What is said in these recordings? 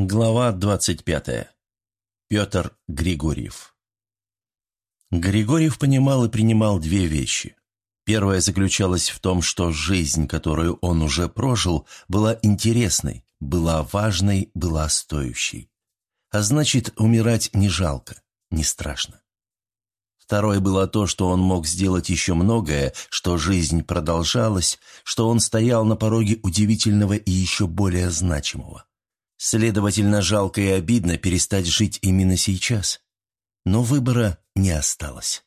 Глава 25. Петр Григорьев. Григорьев понимал и принимал две вещи. Первая заключалась в том, что жизнь, которую он уже прожил, была интересной, была важной, была стоящей. А значит, умирать не жалко, не страшно. Второе было то, что он мог сделать еще многое, что жизнь продолжалась, что он стоял на пороге удивительного и еще более значимого. Следовательно, жалко и обидно перестать жить именно сейчас. Но выбора не осталось.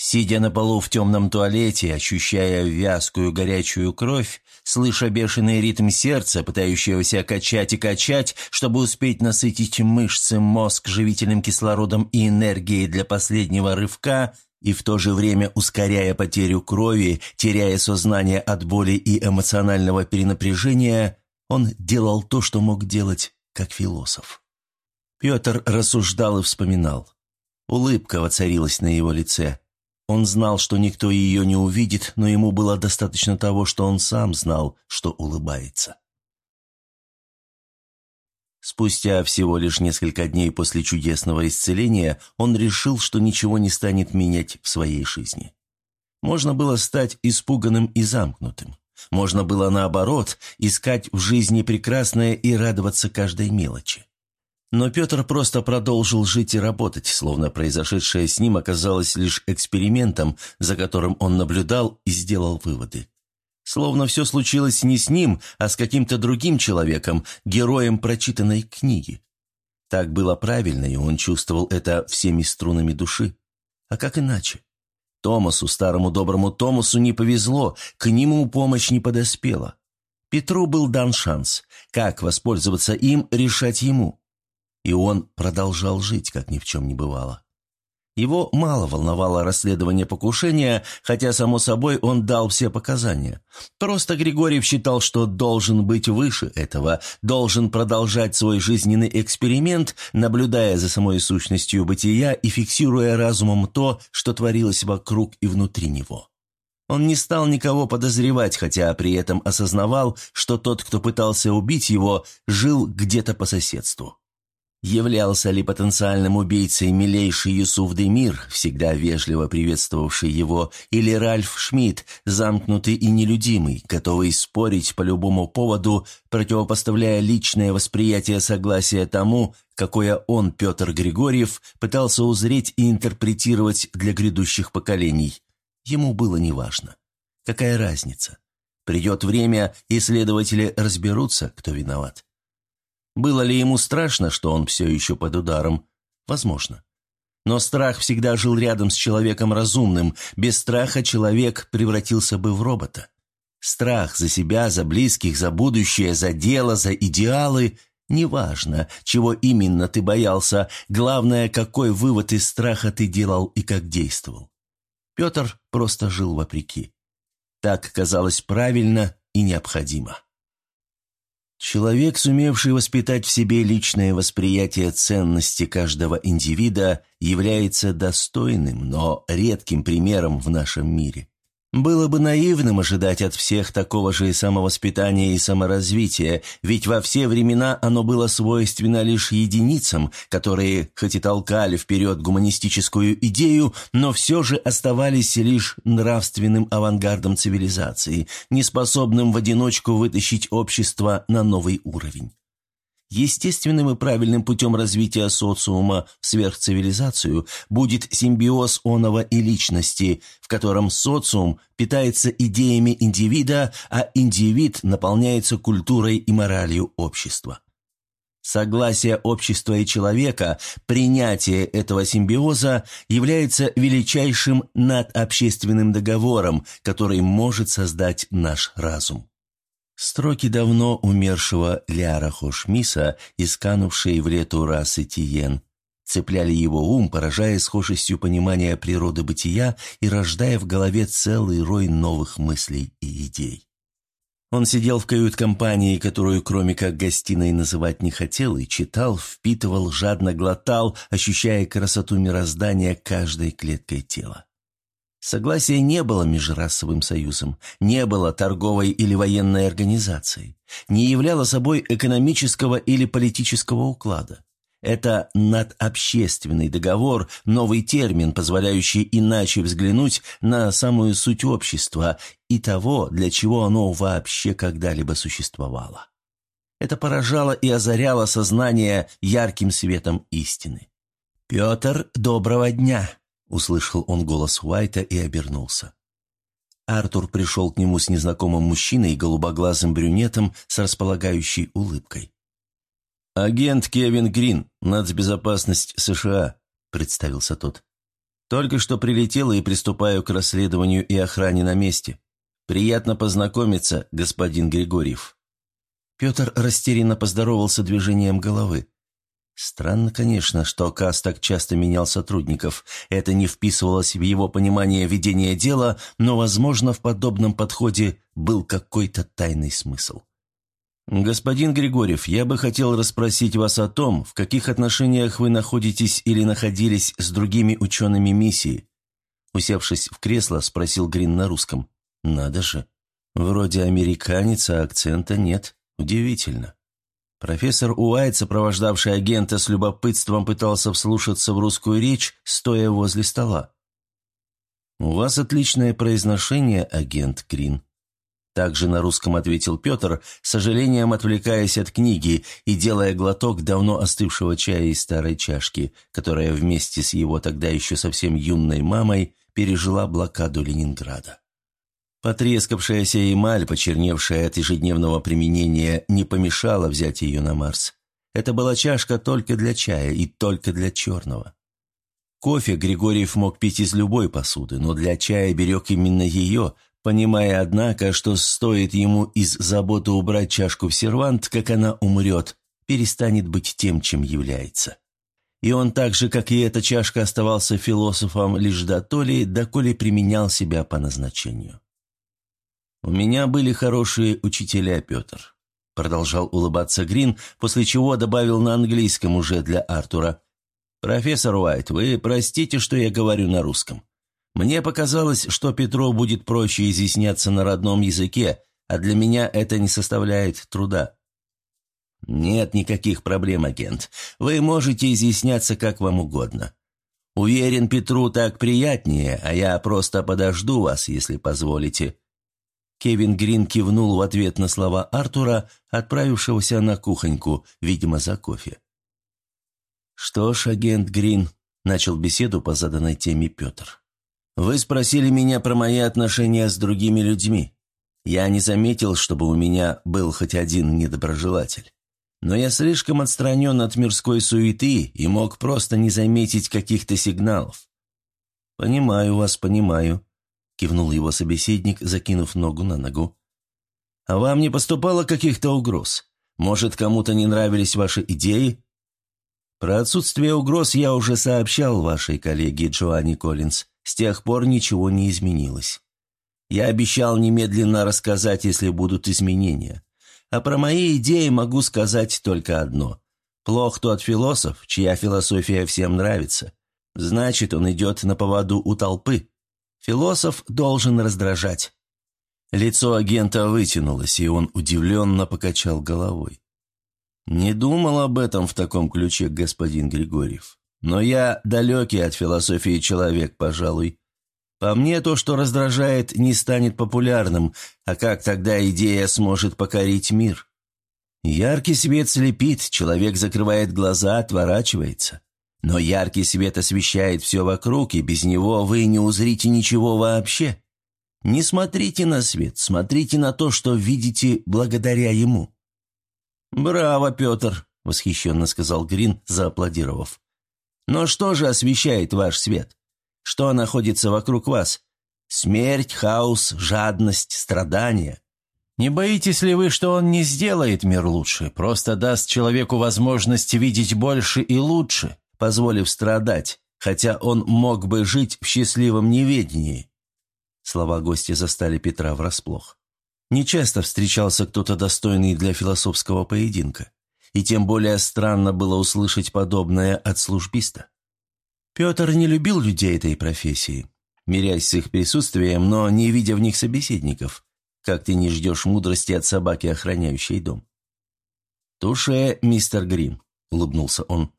Сидя на полу в темном туалете, ощущая вязкую горячую кровь, слыша бешеный ритм сердца, пытающегося качать и качать, чтобы успеть насытить мышцы, мозг живительным кислородом и энергией для последнего рывка, и в то же время ускоряя потерю крови, теряя сознание от боли и эмоционального перенапряжения, он делал то, что мог делать, как философ. Петр рассуждал и вспоминал. Улыбка воцарилась на его лице. Он знал, что никто ее не увидит, но ему было достаточно того, что он сам знал, что улыбается. Спустя всего лишь несколько дней после чудесного исцеления он решил, что ничего не станет менять в своей жизни. Можно было стать испуганным и замкнутым. Можно было, наоборот, искать в жизни прекрасное и радоваться каждой мелочи. Но Петр просто продолжил жить и работать, словно произошедшее с ним оказалось лишь экспериментом, за которым он наблюдал и сделал выводы. Словно все случилось не с ним, а с каким-то другим человеком, героем прочитанной книги. Так было правильно, и он чувствовал это всеми струнами души. А как иначе? Томасу, старому доброму Томасу, не повезло, к нему помощь не подоспела. Петру был дан шанс. Как воспользоваться им, решать ему. И он продолжал жить, как ни в чем не бывало. Его мало волновало расследование покушения, хотя, само собой, он дал все показания. Просто Григорьев считал, что должен быть выше этого, должен продолжать свой жизненный эксперимент, наблюдая за самой сущностью бытия и фиксируя разумом то, что творилось вокруг и внутри него. Он не стал никого подозревать, хотя при этом осознавал, что тот, кто пытался убить его, жил где-то по соседству. Являлся ли потенциальным убийцей милейший Юсуф Демир, всегда вежливо приветствовавший его, или Ральф Шмидт, замкнутый и нелюдимый, готовый спорить по любому поводу, противопоставляя личное восприятие согласия тому, какое он, Петр Григорьев, пытался узреть и интерпретировать для грядущих поколений. Ему было неважно. Какая разница? Придет время, и следователи разберутся, кто виноват. Было ли ему страшно, что он все еще под ударом? Возможно. Но страх всегда жил рядом с человеком разумным. Без страха человек превратился бы в робота. Страх за себя, за близких, за будущее, за дело, за идеалы – неважно, чего именно ты боялся, главное, какой вывод из страха ты делал и как действовал. Петр просто жил вопреки. Так казалось правильно и необходимо. Человек, сумевший воспитать в себе личное восприятие ценности каждого индивида, является достойным, но редким примером в нашем мире. Было бы наивным ожидать от всех такого же самовоспитания и саморазвития, ведь во все времена оно было свойственно лишь единицам, которые, хоть и толкали вперед гуманистическую идею, но все же оставались лишь нравственным авангардом цивилизации, неспособным в одиночку вытащить общество на новый уровень. Естественным и правильным путем развития социума в сверхцивилизацию будет симбиоз оного и личности, в котором социум питается идеями индивида, а индивид наполняется культурой и моралью общества. Согласие общества и человека, принятие этого симбиоза является величайшим надобщественным договором, который может создать наш разум. Строки давно умершего Ляра Хошмиса, исканувшие в лету расы Тиен, цепляли его ум, поражая схожестью понимания природы бытия и рождая в голове целый рой новых мыслей и идей. Он сидел в кают-компании, которую кроме как гостиной называть не хотел, и читал, впитывал, жадно глотал, ощущая красоту мироздания каждой клеткой тела. Согласие не было межрасовым союзом, не было торговой или военной организацией, не являло собой экономического или политического уклада. Это надобщественный договор, новый термин, позволяющий иначе взглянуть на самую суть общества и того, для чего оно вообще когда-либо существовало. Это поражало и озаряло сознание ярким светом истины. «Петр, доброго дня!» — услышал он голос Уайта и обернулся. Артур пришел к нему с незнакомым мужчиной, голубоглазым брюнетом с располагающей улыбкой. «Агент Кевин Грин, нацбезопасность США», — представился тот. «Только что прилетела и приступаю к расследованию и охране на месте. Приятно познакомиться, господин Григорьев». Петр растерянно поздоровался движением головы. Странно, конечно, что Кас так часто менял сотрудников. Это не вписывалось в его понимание ведения дела, но, возможно, в подобном подходе был какой-то тайный смысл. «Господин Григорьев, я бы хотел расспросить вас о том, в каких отношениях вы находитесь или находились с другими учеными миссии». Усевшись в кресло, спросил Грин на русском. «Надо же. Вроде американец, а акцента нет. Удивительно». Профессор Уайт, сопровождавший агента с любопытством, пытался вслушаться в русскую речь, стоя возле стола. «У вас отличное произношение, агент Грин», также на русском ответил Петр, с сожалением отвлекаясь от книги и делая глоток давно остывшего чая из старой чашки, которая вместе с его тогда еще совсем юной мамой пережила блокаду Ленинграда. Потрескавшаяся эмаль, почерневшая от ежедневного применения, не помешала взять ее на Марс. Это была чашка только для чая и только для черного. Кофе Григорьев мог пить из любой посуды, но для чая берег именно ее – понимая, однако, что стоит ему из заботы убрать чашку в сервант, как она умрет, перестанет быть тем, чем является. И он так же, как и эта чашка, оставался философом лишь до то ли, доколе применял себя по назначению. «У меня были хорошие учителя, Петр», — продолжал улыбаться Грин, после чего добавил на английском уже для Артура. «Профессор Уайт, вы простите, что я говорю на русском. Мне показалось, что Петру будет проще изъясняться на родном языке, а для меня это не составляет труда. Нет никаких проблем, агент. Вы можете изъясняться как вам угодно. Уверен, Петру так приятнее, а я просто подожду вас, если позволите». Кевин Грин кивнул в ответ на слова Артура, отправившегося на кухоньку, видимо, за кофе. «Что ж, агент Грин», — начал беседу по заданной теме Петр. Вы спросили меня про мои отношения с другими людьми. Я не заметил, чтобы у меня был хоть один недоброжелатель. Но я слишком отстранен от мирской суеты и мог просто не заметить каких-то сигналов. «Понимаю вас, понимаю», — кивнул его собеседник, закинув ногу на ногу. «А вам не поступало каких-то угроз? Может, кому-то не нравились ваши идеи?» «Про отсутствие угроз я уже сообщал вашей коллеге Джоанне Коллинз. С тех пор ничего не изменилось. Я обещал немедленно рассказать, если будут изменения. А про мои идеи могу сказать только одно. Плох тот философ, чья философия всем нравится. Значит, он идет на поводу у толпы. Философ должен раздражать. Лицо агента вытянулось, и он удивленно покачал головой. «Не думал об этом в таком ключе, господин Григорьев. Но я далекий от философии человек, пожалуй. По мне, то, что раздражает, не станет популярным, а как тогда идея сможет покорить мир? Яркий свет слепит, человек закрывает глаза, отворачивается. Но яркий свет освещает все вокруг, и без него вы не узрите ничего вообще. Не смотрите на свет, смотрите на то, что видите благодаря ему». «Браво, Петр!» — восхищенно сказал Грин, зааплодировав. Но что же освещает ваш свет? Что находится вокруг вас? Смерть, хаос, жадность, страдания. Не боитесь ли вы, что он не сделает мир лучше, просто даст человеку возможность видеть больше и лучше, позволив страдать, хотя он мог бы жить в счастливом неведении?» Слова гостя застали Петра врасплох. Нечасто встречался кто-то достойный для философского поединка и тем более странно было услышать подобное от службиста. Петр не любил людей этой профессии. мирясь с их присутствием, но не видя в них собеседников, как ты не ждешь мудрости от собаки, охраняющей дом. «Туше, мистер Грин», — улыбнулся он.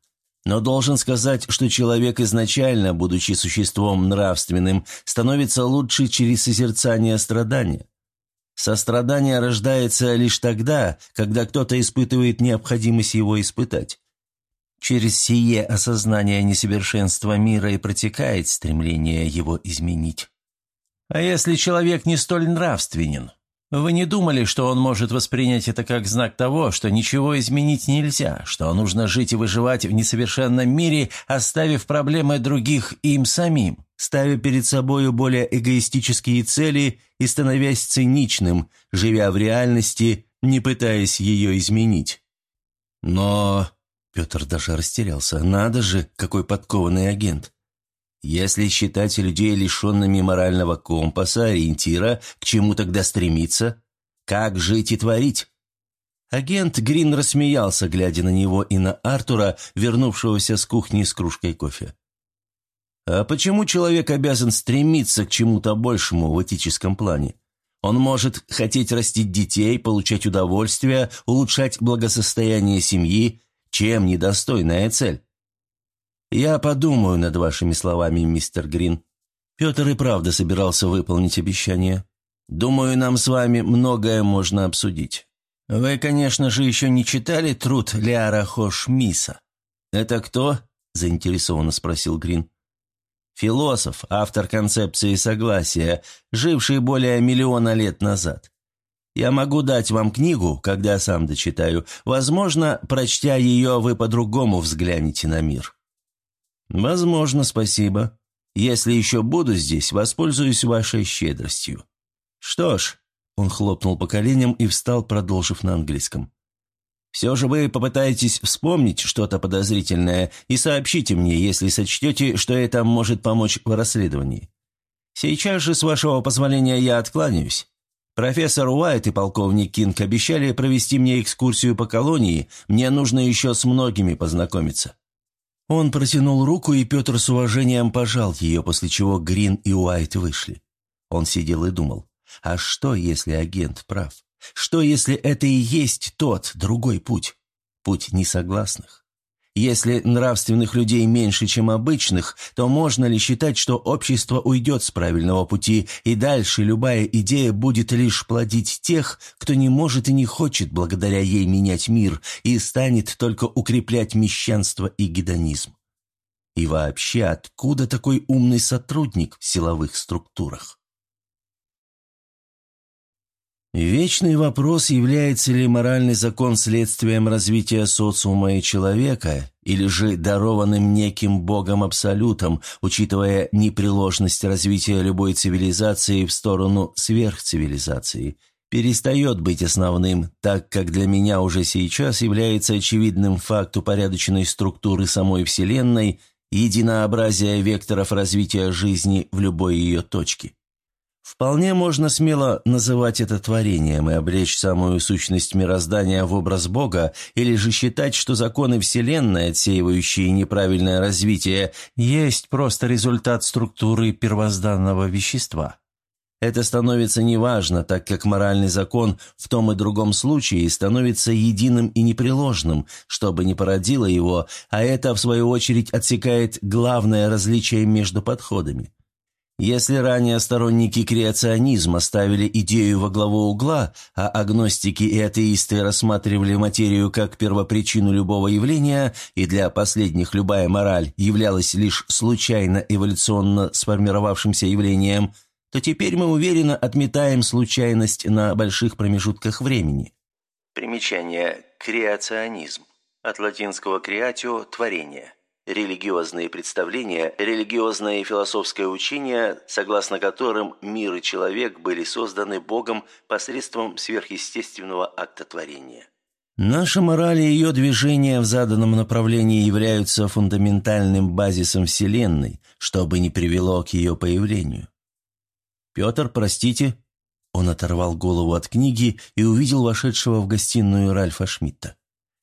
«Но должен сказать, что человек изначально, будучи существом нравственным, становится лучше через созерцание страдания. Сострадание рождается лишь тогда, когда кто-то испытывает необходимость его испытать. Через сие осознание несовершенства мира и протекает стремление его изменить. А если человек не столь нравственен? Вы не думали, что он может воспринять это как знак того, что ничего изменить нельзя, что нужно жить и выживать в несовершенном мире, оставив проблемы других им самим, ставя перед собою более эгоистические цели и становясь циничным, живя в реальности, не пытаясь ее изменить? Но Петр даже растерялся. «Надо же, какой подкованный агент!» Если считать людей лишенными морального компаса, ориентира, к чему тогда стремиться? Как жить и творить? Агент Грин рассмеялся, глядя на него и на Артура, вернувшегося с кухни с кружкой кофе. А почему человек обязан стремиться к чему-то большему в этическом плане? Он может хотеть растить детей, получать удовольствие, улучшать благосостояние семьи, чем недостойная цель? Я подумаю над вашими словами, мистер Грин. Петр и правда собирался выполнить обещание. Думаю, нам с вами многое можно обсудить. Вы, конечно же, еще не читали труд Лиара Хошмиса. «Это кто?» – заинтересованно спросил Грин. «Философ, автор концепции согласия, живший более миллиона лет назад. Я могу дать вам книгу, когда сам дочитаю. Возможно, прочтя ее, вы по-другому взглянете на мир». «Возможно, спасибо. Если еще буду здесь, воспользуюсь вашей щедростью». «Что ж», — он хлопнул по коленям и встал, продолжив на английском. «Все же вы попытаетесь вспомнить что-то подозрительное и сообщите мне, если сочтете, что это может помочь в расследовании. Сейчас же, с вашего позволения, я откланяюсь. Профессор Уайт и полковник Кинг обещали провести мне экскурсию по колонии, мне нужно еще с многими познакомиться». Он протянул руку, и Петр с уважением пожал ее, после чего Грин и Уайт вышли. Он сидел и думал, а что, если агент прав? Что, если это и есть тот, другой путь? Путь несогласных? Если нравственных людей меньше, чем обычных, то можно ли считать, что общество уйдет с правильного пути, и дальше любая идея будет лишь плодить тех, кто не может и не хочет благодаря ей менять мир, и станет только укреплять мещанство и гедонизм? И вообще, откуда такой умный сотрудник в силовых структурах? Вечный вопрос, является ли моральный закон следствием развития социума и человека, или же дарованным неким богом-абсолютом, учитывая непреложность развития любой цивилизации в сторону сверхцивилизации, перестает быть основным, так как для меня уже сейчас является очевидным факт упорядоченной структуры самой Вселенной, единообразия векторов развития жизни в любой ее точке. Вполне можно смело называть это творением и облечь самую сущность мироздания в образ Бога, или же считать, что законы Вселенной, отсеивающие неправильное развитие, есть просто результат структуры первозданного вещества. Это становится неважно, так как моральный закон в том и другом случае становится единым и непреложным, чтобы не породило его, а это, в свою очередь, отсекает главное различие между подходами. Если ранее сторонники креационизма ставили идею во главу угла, а агностики и атеисты рассматривали материю как первопричину любого явления, и для последних любая мораль являлась лишь случайно эволюционно сформировавшимся явлением, то теперь мы уверенно отметаем случайность на больших промежутках времени. Примечание «креационизм» от латинского «creatio» – «творение» религиозные представления, религиозное и философское учение, согласно которым мир и человек были созданы Богом посредством сверхъестественного акта творения. Наша мораль и ее движения в заданном направлении являются фундаментальным базисом Вселенной, что бы ни привело к ее появлению. «Петр, простите». Он оторвал голову от книги и увидел вошедшего в гостиную Ральфа Шмидта.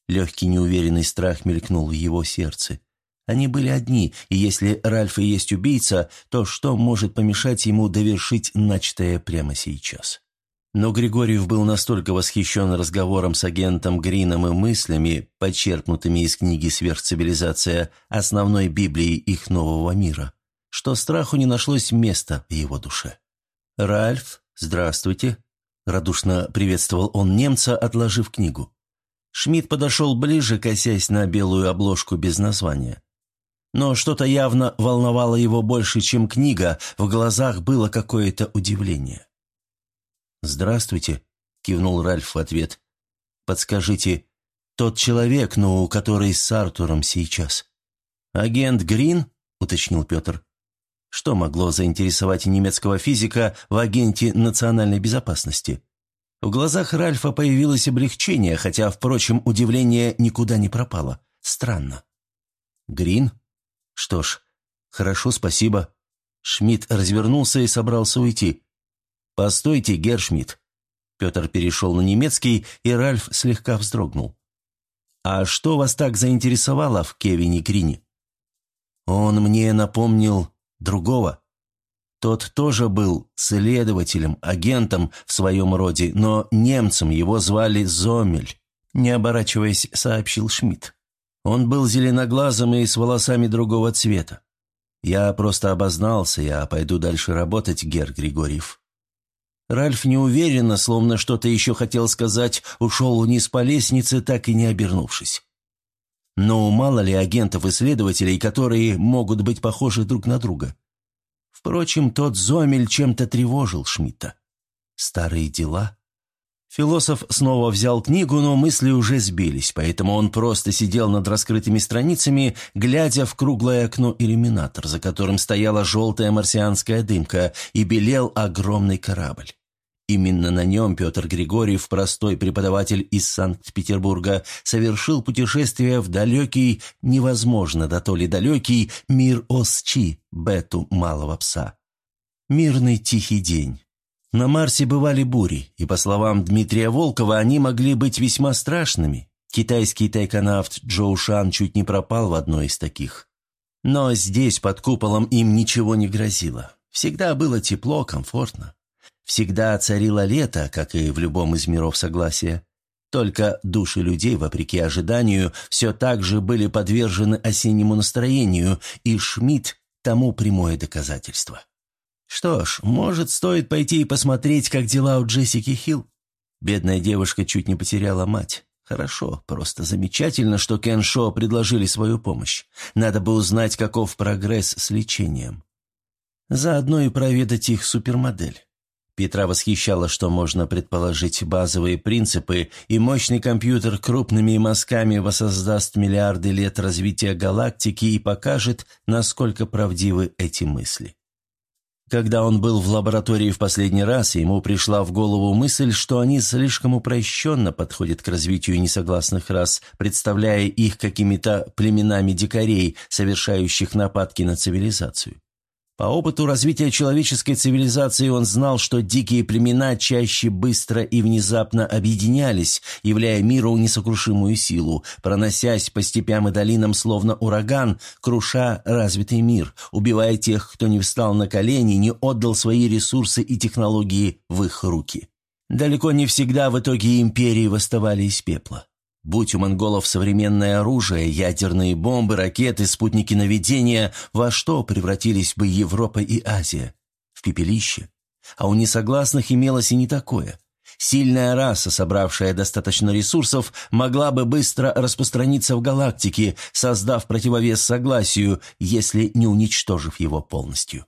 Легкий неуверенный страх мелькнул в его сердце. Они были одни, и если Ральф и есть убийца, то что может помешать ему довершить начатое прямо сейчас? Но Григорьев был настолько восхищен разговором с агентом Грином и мыслями, подчеркнутыми из книги «Сверхцивилизация», основной Библии их нового мира, что страху не нашлось места в его душе. «Ральф, здравствуйте», — радушно приветствовал он немца, отложив книгу. Шмидт подошел ближе, косясь на белую обложку без названия. Но что-то явно волновало его больше, чем книга, в глазах было какое-то удивление. «Здравствуйте», — кивнул Ральф в ответ. «Подскажите, тот человек, ну, который с Артуром сейчас?» «Агент Грин?» — уточнил Петр. Что могло заинтересовать немецкого физика в агенте национальной безопасности? В глазах Ральфа появилось облегчение, хотя, впрочем, удивление никуда не пропало. Странно. «Грин? Что ж, хорошо, спасибо». Шмидт развернулся и собрался уйти. «Постойте, Гершмидт». Петр перешел на немецкий, и Ральф слегка вздрогнул. «А что вас так заинтересовало в Кевине Грине?» «Он мне напомнил другого. Тот тоже был следователем, агентом в своем роде, но немцем его звали Зомель», не оборачиваясь, сообщил Шмидт. Он был зеленоглазым и с волосами другого цвета. Я просто обознался, я пойду дальше работать, Гер Григорьев. Ральф неуверенно, словно что-то еще хотел сказать, ушел вниз по лестнице, так и не обернувшись. Но мало ли агентов-исследователей, которые могут быть похожи друг на друга. Впрочем, тот Зомель чем-то тревожил Шмидта. Старые дела. Философ снова взял книгу, но мысли уже сбились, поэтому он просто сидел над раскрытыми страницами, глядя в круглое окно иллюминатор, за которым стояла желтая марсианская дымка и белел огромный корабль. Именно на нем Петр Григорьев, простой преподаватель из Санкт-Петербурга, совершил путешествие в далекий, невозможно да то ли далекий, мир Осчи, Бету Малого Пса. Мирный тихий день. На Марсе бывали бури, и, по словам Дмитрия Волкова, они могли быть весьма страшными. Китайский тайконавт Джоу Шан чуть не пропал в одной из таких. Но здесь, под куполом, им ничего не грозило. Всегда было тепло, комфортно. Всегда царило лето, как и в любом из миров согласия. Только души людей, вопреки ожиданию, все так же были подвержены осеннему настроению, и Шмидт тому прямое доказательство. Что ж, может, стоит пойти и посмотреть, как дела у Джессики Хилл? Бедная девушка чуть не потеряла мать. Хорошо, просто замечательно, что Кен Шо предложили свою помощь. Надо бы узнать, каков прогресс с лечением. Заодно и проведать их супермодель. Петра восхищало, что можно предположить базовые принципы, и мощный компьютер крупными мазками воссоздаст миллиарды лет развития галактики и покажет, насколько правдивы эти мысли. Когда он был в лаборатории в последний раз, ему пришла в голову мысль, что они слишком упрощенно подходят к развитию несогласных рас, представляя их какими-то племенами дикарей, совершающих нападки на цивилизацию. По опыту развития человеческой цивилизации он знал, что дикие племена чаще быстро и внезапно объединялись, являя миру несокрушимую силу, проносясь по степям и долинам словно ураган, круша развитый мир, убивая тех, кто не встал на колени, не отдал свои ресурсы и технологии в их руки. Далеко не всегда в итоге империи восставали из пепла. Будь у монголов современное оружие, ядерные бомбы, ракеты, спутники наведения, во что превратились бы Европа и Азия? В пепелище. А у несогласных имелось и не такое. Сильная раса, собравшая достаточно ресурсов, могла бы быстро распространиться в галактике, создав противовес согласию, если не уничтожив его полностью.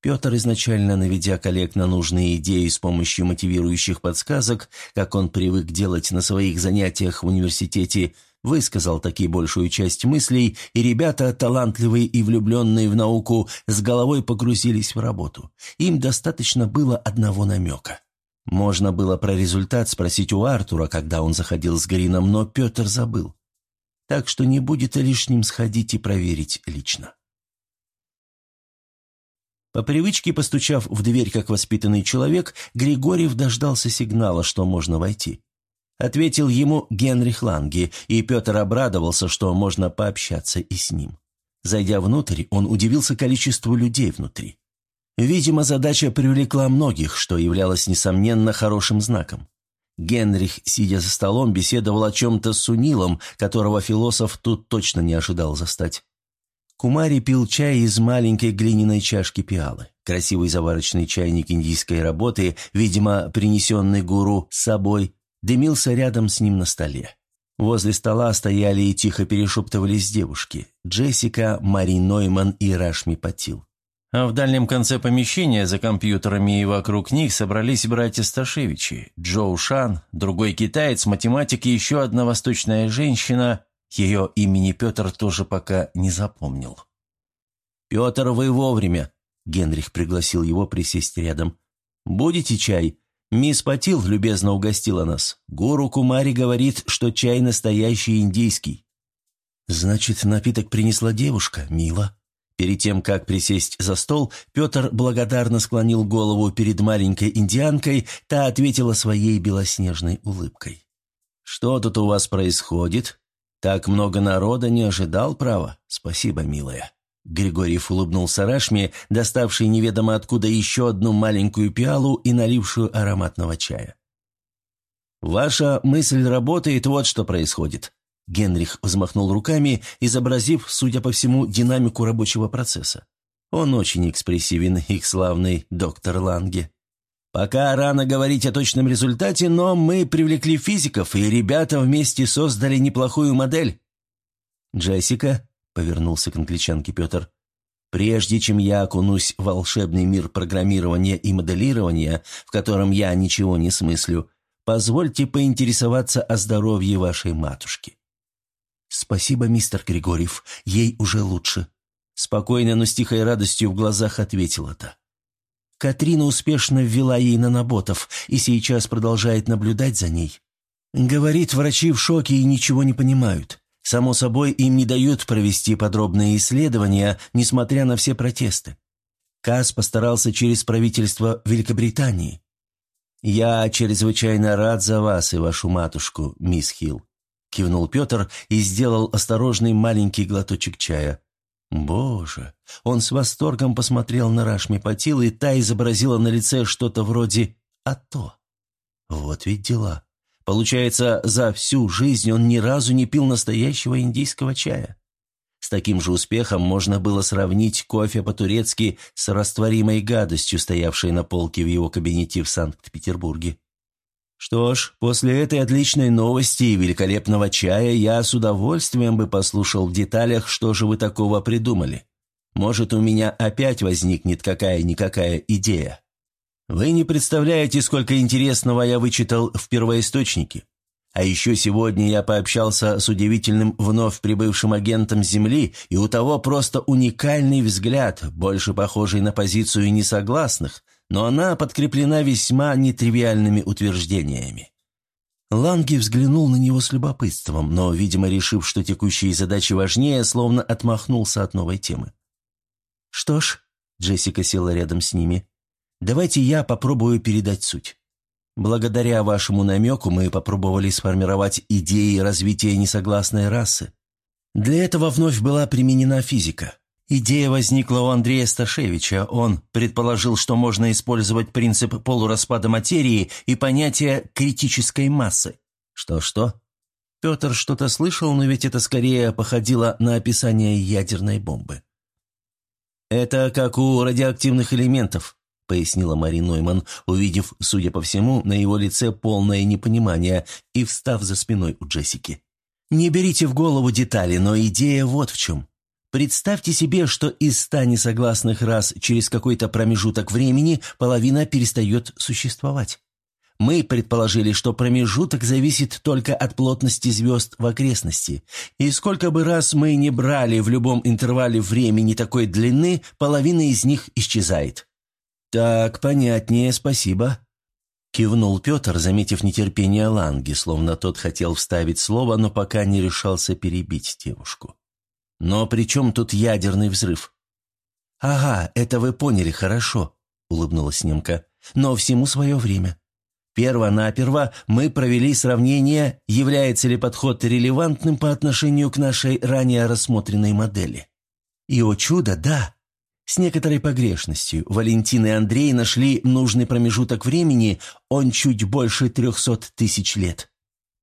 Петр, изначально наведя коллег на нужные идеи с помощью мотивирующих подсказок, как он привык делать на своих занятиях в университете, высказал таки большую часть мыслей, и ребята, талантливые и влюбленные в науку, с головой погрузились в работу. Им достаточно было одного намека. Можно было про результат спросить у Артура, когда он заходил с Грином, но Петр забыл. Так что не будет лишним сходить и проверить лично. По привычке, постучав в дверь как воспитанный человек, Григорьев дождался сигнала, что можно войти. Ответил ему Генрих Ланге, и Петр обрадовался, что можно пообщаться и с ним. Зайдя внутрь, он удивился количеству людей внутри. Видимо, задача привлекла многих, что являлось, несомненно, хорошим знаком. Генрих, сидя за столом, беседовал о чем-то с Унилом, которого философ тут точно не ожидал застать. Кумари пил чай из маленькой глиняной чашки пиалы. Красивый заварочный чайник индийской работы, видимо, принесенный гуру с собой, дымился рядом с ним на столе. Возле стола стояли и тихо перешептывались девушки – Джессика, Мари Нойман и Рашми Патил. А в дальнем конце помещения, за компьютерами и вокруг них, собрались братья Сташевичи, Джоу Шан, другой китаец, математик и еще одна восточная женщина. Ее имени Петр тоже пока не запомнил. «Петр, вы вовремя!» – Генрих пригласил его присесть рядом. «Будете чай?» Мисс Патил любезно угостила нас. Гуру Кумари говорит, что чай настоящий индийский. Значит, напиток принесла девушка, мило. Перед тем, как присесть за стол, Петр благодарно склонил голову перед маленькой индианкой, та ответила своей белоснежной улыбкой. «Что тут у вас происходит? Так много народа не ожидал, право? Спасибо, милая». Григорьев улыбнулся Рашме, доставший неведомо откуда еще одну маленькую пиалу и налившую ароматного чая. «Ваша мысль работает, вот что происходит». Генрих взмахнул руками, изобразив, судя по всему, динамику рабочего процесса. Он очень экспрессивен, их славный доктор Ланге. Пока рано говорить о точном результате, но мы привлекли физиков, и ребята вместе создали неплохую модель. Джессика, повернулся к англичанке Петр. «Прежде чем я окунусь в волшебный мир программирования и моделирования, в котором я ничего не смыслю, позвольте поинтересоваться о здоровье вашей матушки». «Спасибо, мистер Григорьев, ей уже лучше», — спокойно, но с тихой радостью в глазах ответила та. Катрина успешно ввела ей наноботов и сейчас продолжает наблюдать за ней. Говорит, врачи в шоке и ничего не понимают. Само собой, им не дают провести подробные исследования, несмотря на все протесты. Касс постарался через правительство Великобритании. «Я чрезвычайно рад за вас и вашу матушку, мисс Хилл», — кивнул Петр и сделал осторожный маленький глоточек чая. «Боже!» Он с восторгом посмотрел на Рашми Патил, и та изобразила на лице что-то вроде «а то». Вот ведь дела. Получается, за всю жизнь он ни разу не пил настоящего индийского чая. С таким же успехом можно было сравнить кофе по-турецки с растворимой гадостью, стоявшей на полке в его кабинете в Санкт-Петербурге. Что ж, после этой отличной новости и великолепного чая я с удовольствием бы послушал в деталях, что же вы такого придумали. Может, у меня опять возникнет какая-никакая идея. Вы не представляете, сколько интересного я вычитал в первоисточнике. А еще сегодня я пообщался с удивительным вновь прибывшим агентом Земли, и у того просто уникальный взгляд, больше похожий на позицию несогласных, но она подкреплена весьма нетривиальными утверждениями. Ланги взглянул на него с любопытством, но, видимо, решив, что текущие задачи важнее, словно отмахнулся от новой темы. «Что ж», — Джессика села рядом с ними, Давайте я попробую передать суть. Благодаря вашему намеку мы попробовали сформировать идеи развития несогласной расы. Для этого вновь была применена физика. Идея возникла у Андрея Сташевича. Он предположил, что можно использовать принцип полураспада материи и понятие критической массы. Что-что? Петр что-то слышал, но ведь это скорее походило на описание ядерной бомбы. Это как у радиоактивных элементов, пояснила Мари Нойман, увидев, судя по всему, на его лице полное непонимание и встав за спиной у Джессики. «Не берите в голову детали, но идея вот в чем. Представьте себе, что из ста несогласных рас через какой-то промежуток времени половина перестает существовать. Мы предположили, что промежуток зависит только от плотности звезд в окрестности, и сколько бы раз мы ни брали в любом интервале времени такой длины, половина из них исчезает. «Так, понятнее, спасибо», — кивнул Петр, заметив нетерпение Ланги, словно тот хотел вставить слово, но пока не решался перебить девушку. «Но при чем тут ядерный взрыв?» «Ага, это вы поняли хорошо», — улыбнулась немка. «Но всему свое время. Первонаперво мы провели сравнение, является ли подход релевантным по отношению к нашей ранее рассмотренной модели. И, о чудо, да. С некоторой погрешностью Валентин и Андрей нашли нужный промежуток времени, он чуть больше трехсот тысяч лет.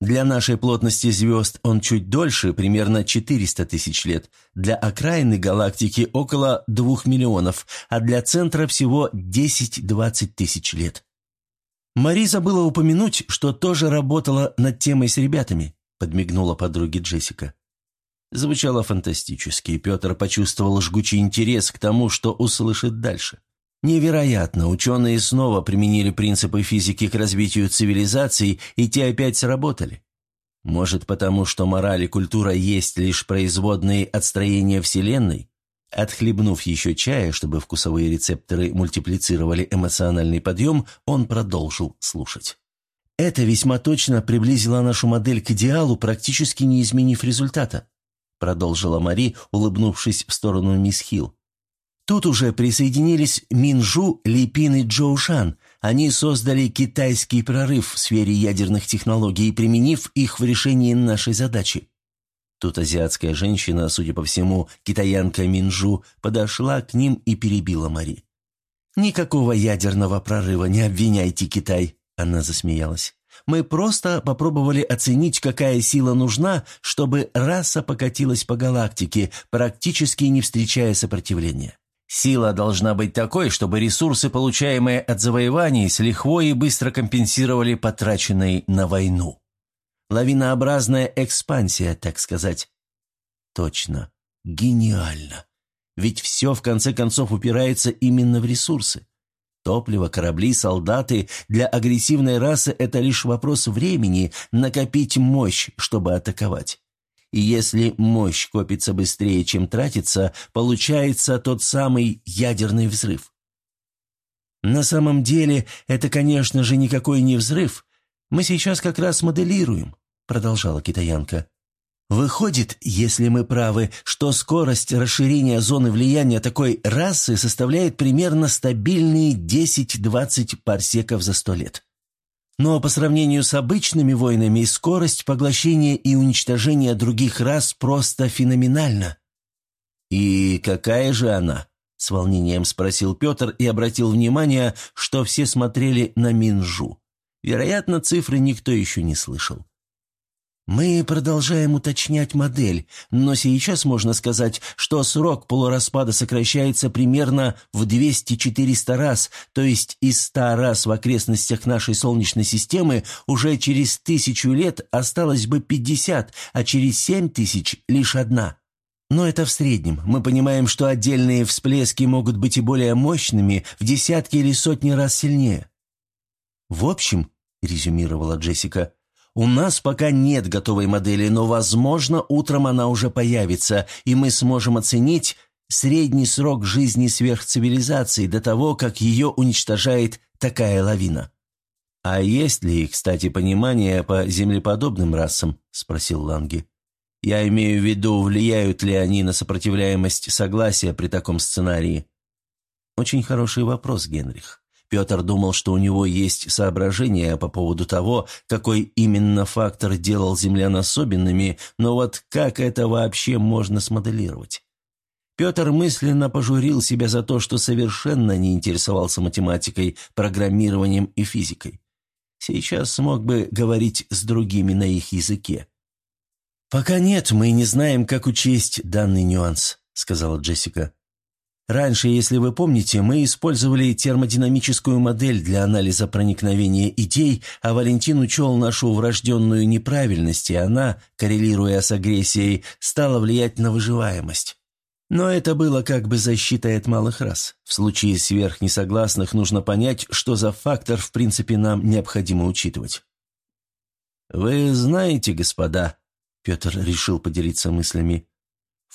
Для нашей плотности звезд он чуть дольше, примерно 400 тысяч лет. Для окраины галактики около 2 миллионов, а для центра всего 10-20 тысяч лет. «Мари забыла упомянуть, что тоже работала над темой с ребятами», подмигнула подруге Джессика. Звучало фантастически, и Петр почувствовал жгучий интерес к тому, что услышит дальше. Невероятно, ученые снова применили принципы физики к развитию цивилизаций, и те опять сработали. Может, потому что мораль и культура есть лишь производные от строения Вселенной? Отхлебнув еще чая, чтобы вкусовые рецепторы мультиплицировали эмоциональный подъем, он продолжил слушать. Это весьма точно приблизило нашу модель к идеалу, практически не изменив результата, продолжила Мари, улыбнувшись в сторону мисс Хилл. Тут уже присоединились Минжу, Липин и Джоушан. Они создали китайский прорыв в сфере ядерных технологий, применив их в решении нашей задачи. Тут азиатская женщина, судя по всему, китаянка Минжу, подошла к ним и перебила Мари. «Никакого ядерного прорыва, не обвиняйте Китай», — она засмеялась. «Мы просто попробовали оценить, какая сила нужна, чтобы раса покатилась по галактике, практически не встречая сопротивления. Сила должна быть такой, чтобы ресурсы, получаемые от завоеваний, с лихвой и быстро компенсировали потраченные на войну». Лавинообразная экспансия, так сказать. Точно. Гениально. Ведь все, в конце концов, упирается именно в ресурсы. Топливо, корабли, солдаты. Для агрессивной расы это лишь вопрос времени накопить мощь, чтобы атаковать. И если мощь копится быстрее, чем тратится, получается тот самый ядерный взрыв. На самом деле, это, конечно же, никакой не взрыв, мы сейчас как раз моделируем», — продолжала китаянка. «Выходит, если мы правы, что скорость расширения зоны влияния такой расы составляет примерно стабильные 10-20 парсеков за сто лет. Но по сравнению с обычными войнами скорость поглощения и уничтожения других рас просто феноменальна». «И какая же она?» — с волнением спросил Петр и обратил внимание, что все смотрели на Минжу. Вероятно, цифры никто еще не слышал. Мы продолжаем уточнять модель, но сейчас можно сказать, что срок полураспада сокращается примерно в 200-400 раз, то есть из 100 раз в окрестностях нашей Солнечной системы уже через тысячу лет осталось бы 50, а через 7 тысяч лишь одна. Но это в среднем. Мы понимаем, что отдельные всплески могут быть и более мощными, в десятки или сотни раз сильнее. В общем, резюмировала Джессика. «У нас пока нет готовой модели, но, возможно, утром она уже появится, и мы сможем оценить средний срок жизни сверхцивилизации до того, как ее уничтожает такая лавина». «А есть ли, кстати, понимание по землеподобным расам?» – спросил Ланги. «Я имею в виду, влияют ли они на сопротивляемость согласия при таком сценарии?» «Очень хороший вопрос, Генрих. Петр думал, что у него есть соображения по поводу того, какой именно фактор делал землян особенными, но вот как это вообще можно смоделировать? Петр мысленно пожурил себя за то, что совершенно не интересовался математикой, программированием и физикой. Сейчас смог бы говорить с другими на их языке. «Пока нет, мы не знаем, как учесть данный нюанс», — сказала Джессика. Раньше, если вы помните, мы использовали термодинамическую модель для анализа проникновения идей, а Валентин учел нашу врожденную неправильность, и она, коррелируя с агрессией, стала влиять на выживаемость. Но это было как бы защитой от малых рас. В случае сверхнесогласных нужно понять, что за фактор в принципе нам необходимо учитывать. «Вы знаете, господа», — Петр решил поделиться мыслями,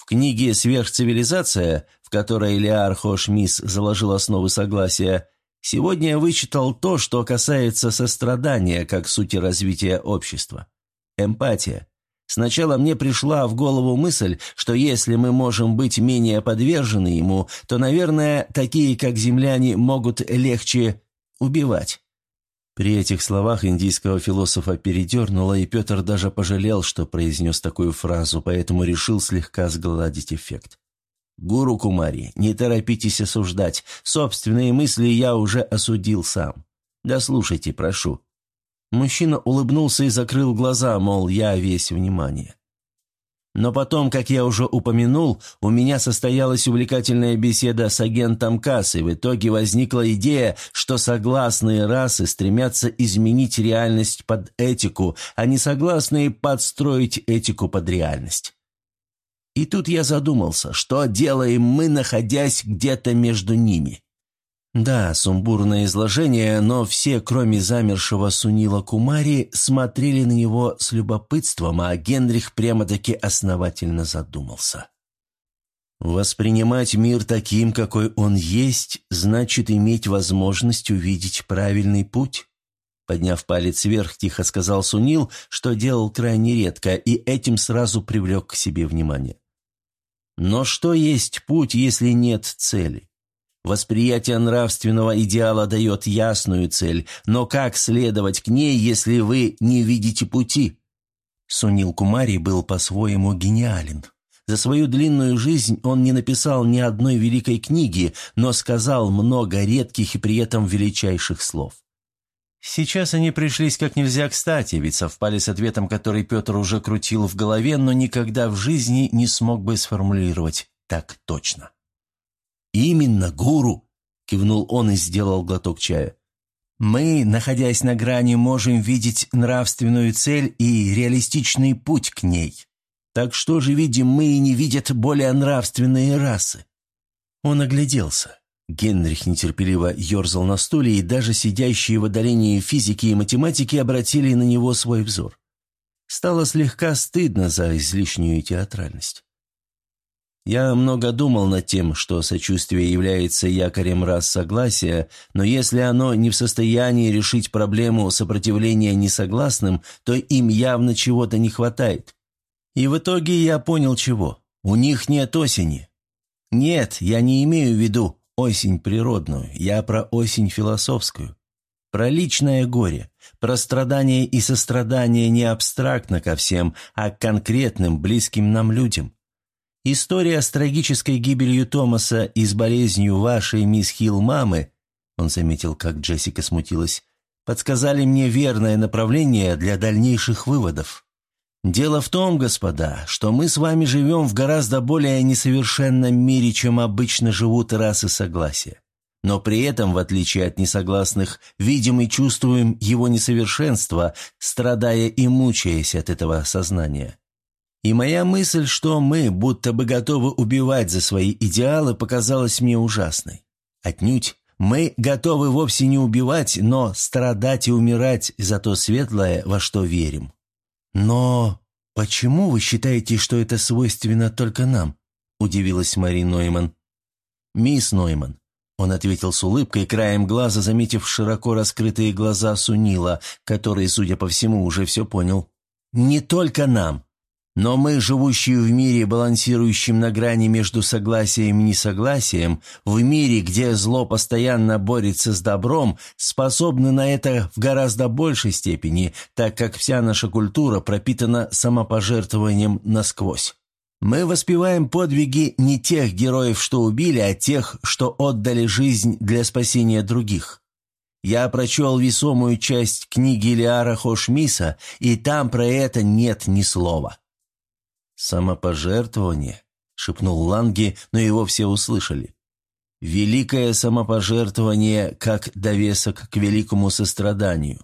в книге «Сверхцивилизация», в которой Леар Хошмис заложил основы согласия, сегодня я вычитал то, что касается сострадания как сути развития общества. Эмпатия. Сначала мне пришла в голову мысль, что если мы можем быть менее подвержены ему, то, наверное, такие, как земляне, могут легче убивать. При этих словах индийского философа передернуло, и Петр даже пожалел, что произнес такую фразу, поэтому решил слегка сгладить эффект. «Гуру Кумари, не торопитесь осуждать. Собственные мысли я уже осудил сам. Да слушайте, прошу». Мужчина улыбнулся и закрыл глаза, мол, я весь внимание. Но потом, как я уже упомянул, у меня состоялась увлекательная беседа с агентом кассы. В итоге возникла идея, что согласные расы стремятся изменить реальность под этику, а не согласные подстроить этику под реальность. И тут я задумался, что делаем мы, находясь где-то между ними. Да, сумбурное изложение, но все, кроме замершего Сунила Кумари, смотрели на него с любопытством, а Генрих прямо-таки основательно задумался. Воспринимать мир таким, какой он есть, значит иметь возможность увидеть правильный путь. Подняв палец вверх, тихо сказал Сунил, что делал крайне редко, и этим сразу привлек к себе внимание. Но что есть путь, если нет цели? Восприятие нравственного идеала дает ясную цель, но как следовать к ней, если вы не видите пути? Сунил Кумари был по-своему гениален. За свою длинную жизнь он не написал ни одной великой книги, но сказал много редких и при этом величайших слов. Сейчас они пришлись как нельзя кстати, ведь совпали с ответом, который Петр уже крутил в голове, но никогда в жизни не смог бы сформулировать так точно. «Именно, гуру!» – кивнул он и сделал глоток чая. «Мы, находясь на грани, можем видеть нравственную цель и реалистичный путь к ней. Так что же видим мы и не видят более нравственные расы?» Он огляделся. Генрих нетерпеливо ерзал на стуле, и даже сидящие в отдалении физики и математики обратили на него свой взор. Стало слегка стыдно за излишнюю театральность. Я много думал над тем, что сочувствие является якорем рас согласия, но если оно не в состоянии решить проблему сопротивления несогласным, то им явно чего-то не хватает. И в итоге я понял чего. У них нет осени. Нет, я не имею в виду осень природную, я про осень философскую. Про личное горе, про страдания и сострадание не абстрактно ко всем, а конкретным, близким нам людям. История с трагической гибелью Томаса и с болезнью вашей мисс Хилл мамы, он заметил, как Джессика смутилась, подсказали мне верное направление для дальнейших выводов. Дело в том, господа, что мы с вами живем в гораздо более несовершенном мире, чем обычно живут расы согласия. Но при этом, в отличие от несогласных, видим и чувствуем его несовершенство, страдая и мучаясь от этого сознания. И моя мысль, что мы будто бы готовы убивать за свои идеалы, показалась мне ужасной. Отнюдь. Мы готовы вовсе не убивать, но страдать и умирать за то светлое, во что верим. Но почему вы считаете, что это свойственно только нам? Удивилась Мари Нойман. Мисс Нойман. Он ответил с улыбкой, краем глаза заметив широко раскрытые глаза Сунила, который, судя по всему, уже все понял. «Не только нам. Но мы, живущие в мире, балансирующем на грани между согласием и несогласием, в мире, где зло постоянно борется с добром, способны на это в гораздо большей степени, так как вся наша культура пропитана самопожертвованием насквозь. Мы воспеваем подвиги не тех героев, что убили, а тех, что отдали жизнь для спасения других. Я прочел весомую часть книги Лиара Хошмиса, и там про это нет ни слова. «Самопожертвование», — шепнул Ланги, но его все услышали. «Великое самопожертвование как довесок к великому состраданию.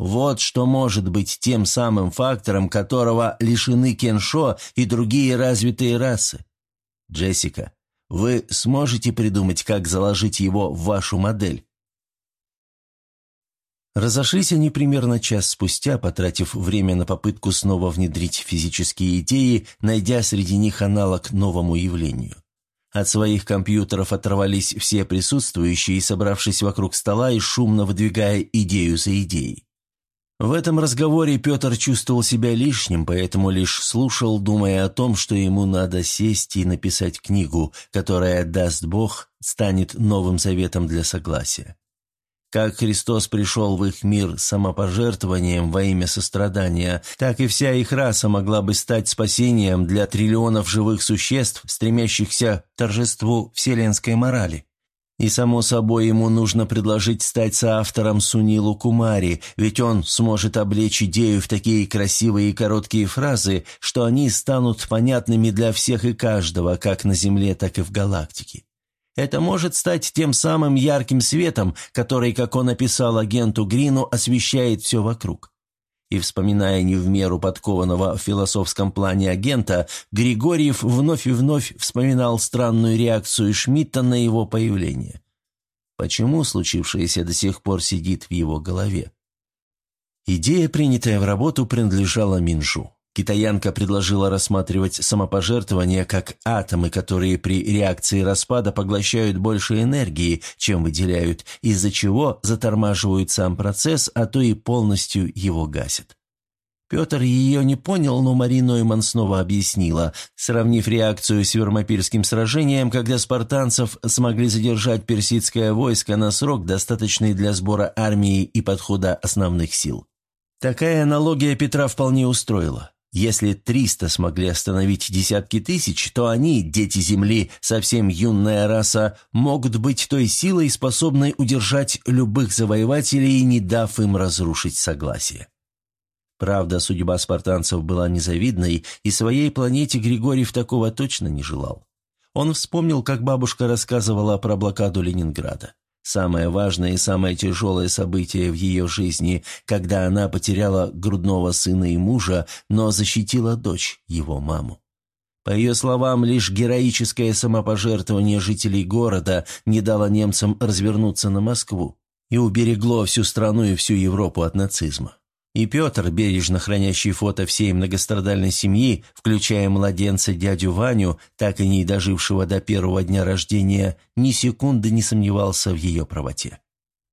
Вот что может быть тем самым фактором, которого лишены Кеншо и другие развитые расы. Джессика, вы сможете придумать, как заложить его в вашу модель?» Разошлись они примерно час спустя, потратив время на попытку снова внедрить физические идеи, найдя среди них аналог новому явлению. От своих компьютеров оторвались все присутствующие, собравшись вокруг стола и шумно выдвигая идею за идеей. В этом разговоре Петр чувствовал себя лишним, поэтому лишь слушал, думая о том, что ему надо сесть и написать книгу, которая, даст Бог, станет новым заветом для согласия. Как Христос пришел в их мир самопожертвованием во имя сострадания, так и вся их раса могла бы стать спасением для триллионов живых существ, стремящихся к торжеству вселенской морали. И, само собой, ему нужно предложить стать соавтором Сунилу Кумари, ведь он сможет облечь идею в такие красивые и короткие фразы, что они станут понятными для всех и каждого, как на Земле, так и в галактике. Это может стать тем самым ярким светом, который, как он описал агенту Грину, освещает все вокруг. И, вспоминая не в меру подкованного в философском плане агента, Григорьев вновь и вновь вспоминал странную реакцию Шмидта на его появление. Почему случившееся до сих пор сидит в его голове? Идея, принятая в работу, принадлежала Минжу. Китаянка предложила рассматривать самопожертвования как атомы, которые при реакции распада поглощают больше энергии, чем выделяют, из-за чего затормаживают сам процесс, а то и полностью его гасят. Петр ее не понял, но Мари Нойман снова объяснила, сравнив реакцию с Вермопильским сражением, когда спартанцев смогли задержать персидское войско на срок, достаточный для сбора армии и подхода основных сил. Такая аналогия Петра вполне устроила. Если 300 смогли остановить десятки тысяч, то они, дети Земли, совсем юная раса, могут быть той силой, способной удержать любых завоевателей, не дав им разрушить согласие. Правда, судьба спартанцев была незавидной, и своей планете Григорьев такого точно не желал. Он вспомнил, как бабушка рассказывала про блокаду Ленинграда. Самое важное и самое тяжелое событие в ее жизни, когда она потеряла грудного сына и мужа, но защитила дочь, его маму. По ее словам, лишь героическое самопожертвование жителей города не дало немцам развернуться на Москву и уберегло всю страну и всю Европу от нацизма. И Петр, бережно хранящий фото всей многострадальной семьи, включая младенца дядю Ваню, так и не дожившего до первого дня рождения, ни секунды не сомневался в ее правоте.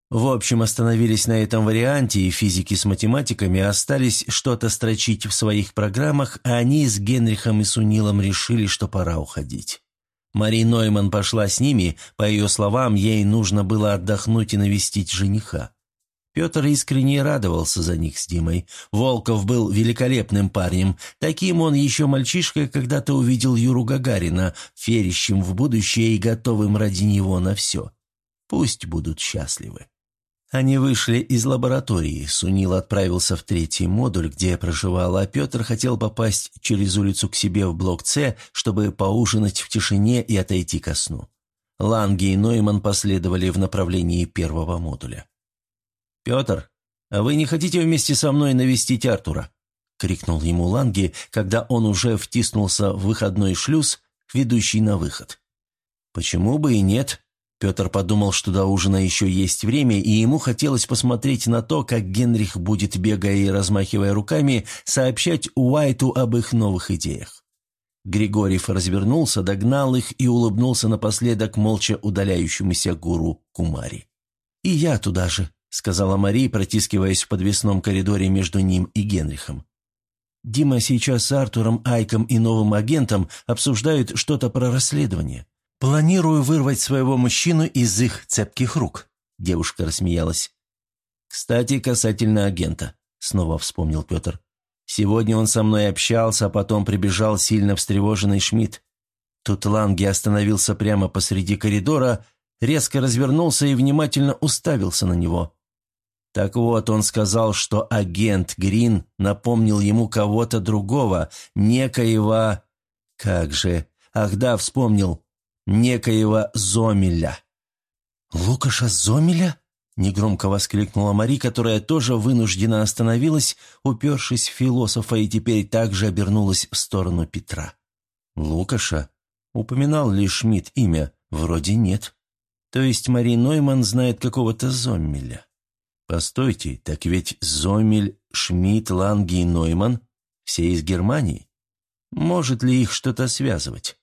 В общем, остановились на этом варианте, и физики с математиками остались что-то строчить в своих программах, а они с Генрихом и Сунилом решили, что пора уходить. Мари Нойман пошла с ними, по ее словам, ей нужно было отдохнуть и навестить жениха. Петр искренне радовался за них с Димой. Волков был великолепным парнем. Таким он еще мальчишкой когда-то увидел Юру Гагарина, верящим в будущее и готовым ради него на все. Пусть будут счастливы. Они вышли из лаборатории. Сунил отправился в третий модуль, где проживал, а Петр хотел попасть через улицу к себе в блок С, чтобы поужинать в тишине и отойти ко сну. Ланги и Нойман последовали в направлении первого модуля. «Петр, а вы не хотите вместе со мной навестить Артура?» — крикнул ему Ланги, когда он уже втиснулся в выходной шлюз, ведущий на выход. «Почему бы и нет?» Петр подумал, что до ужина еще есть время, и ему хотелось посмотреть на то, как Генрих будет, бегая и размахивая руками, сообщать Уайту об их новых идеях. Григорьев развернулся, догнал их и улыбнулся напоследок молча удаляющемуся гуру Кумари. «И я туда же», — сказала Мари, протискиваясь в подвесном коридоре между ним и Генрихом. «Дима сейчас с Артуром, Айком и новым агентом обсуждают что-то про расследование. Планирую вырвать своего мужчину из их цепких рук», — девушка рассмеялась. «Кстати, касательно агента», — снова вспомнил Петр. «Сегодня он со мной общался, а потом прибежал сильно встревоженный Шмидт. Тут Ланги остановился прямо посреди коридора, резко развернулся и внимательно уставился на него. Так вот, он сказал, что агент Грин напомнил ему кого-то другого, некоего... Как же... Ах да, вспомнил. Некоего Зомеля. «Лукаша Зомеля?» — негромко воскликнула Мари, которая тоже вынуждена остановилась, упершись в философа, и теперь также обернулась в сторону Петра. «Лукаша?» — упоминал ли Шмидт имя? Вроде нет. То есть Мари Нойман знает какого-то Зоммеля. Постойте, так ведь Зомель, Шмидт, Ланги и Нойман все из Германии. Может ли их что-то связывать?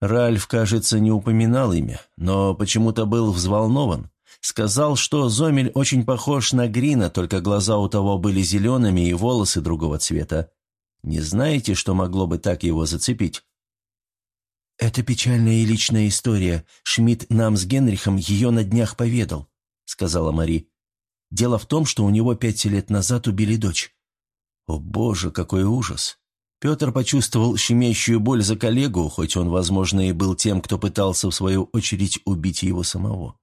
Ральф, кажется, не упоминал имя, но почему-то был взволнован. Сказал, что Зомель очень похож на Грина, только глаза у того были зелеными и волосы другого цвета. Не знаете, что могло бы так его зацепить? «Это печальная и личная история. Шмидт нам с Генрихом ее на днях поведал. сказала Мари. «Дело в том, что у него пять лет назад убили дочь». «О боже, какой ужас!» Петр почувствовал щемящую боль за коллегу, хоть он, возможно, и был тем, кто пытался, в свою очередь, убить его самого.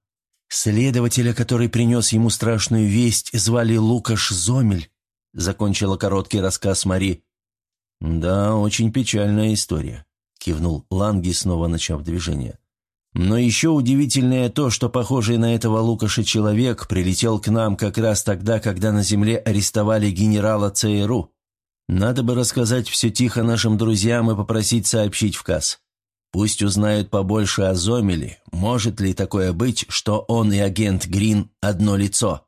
Следователя, который принес ему страшную весть, звали Лукаш Зомель, закончила короткий рассказ Мари. «Да, очень печальная история», — кивнул Ланги, снова начав движение. «Но еще удивительнее то, что похожий на этого Лукаша человек прилетел к нам как раз тогда, когда на земле арестовали генерала ЦРУ. Надо бы рассказать все тихо нашим друзьям и попросить сообщить в КАС. Пусть узнают побольше о Зомеле. Может ли такое быть, что он и агент Грин – одно лицо?»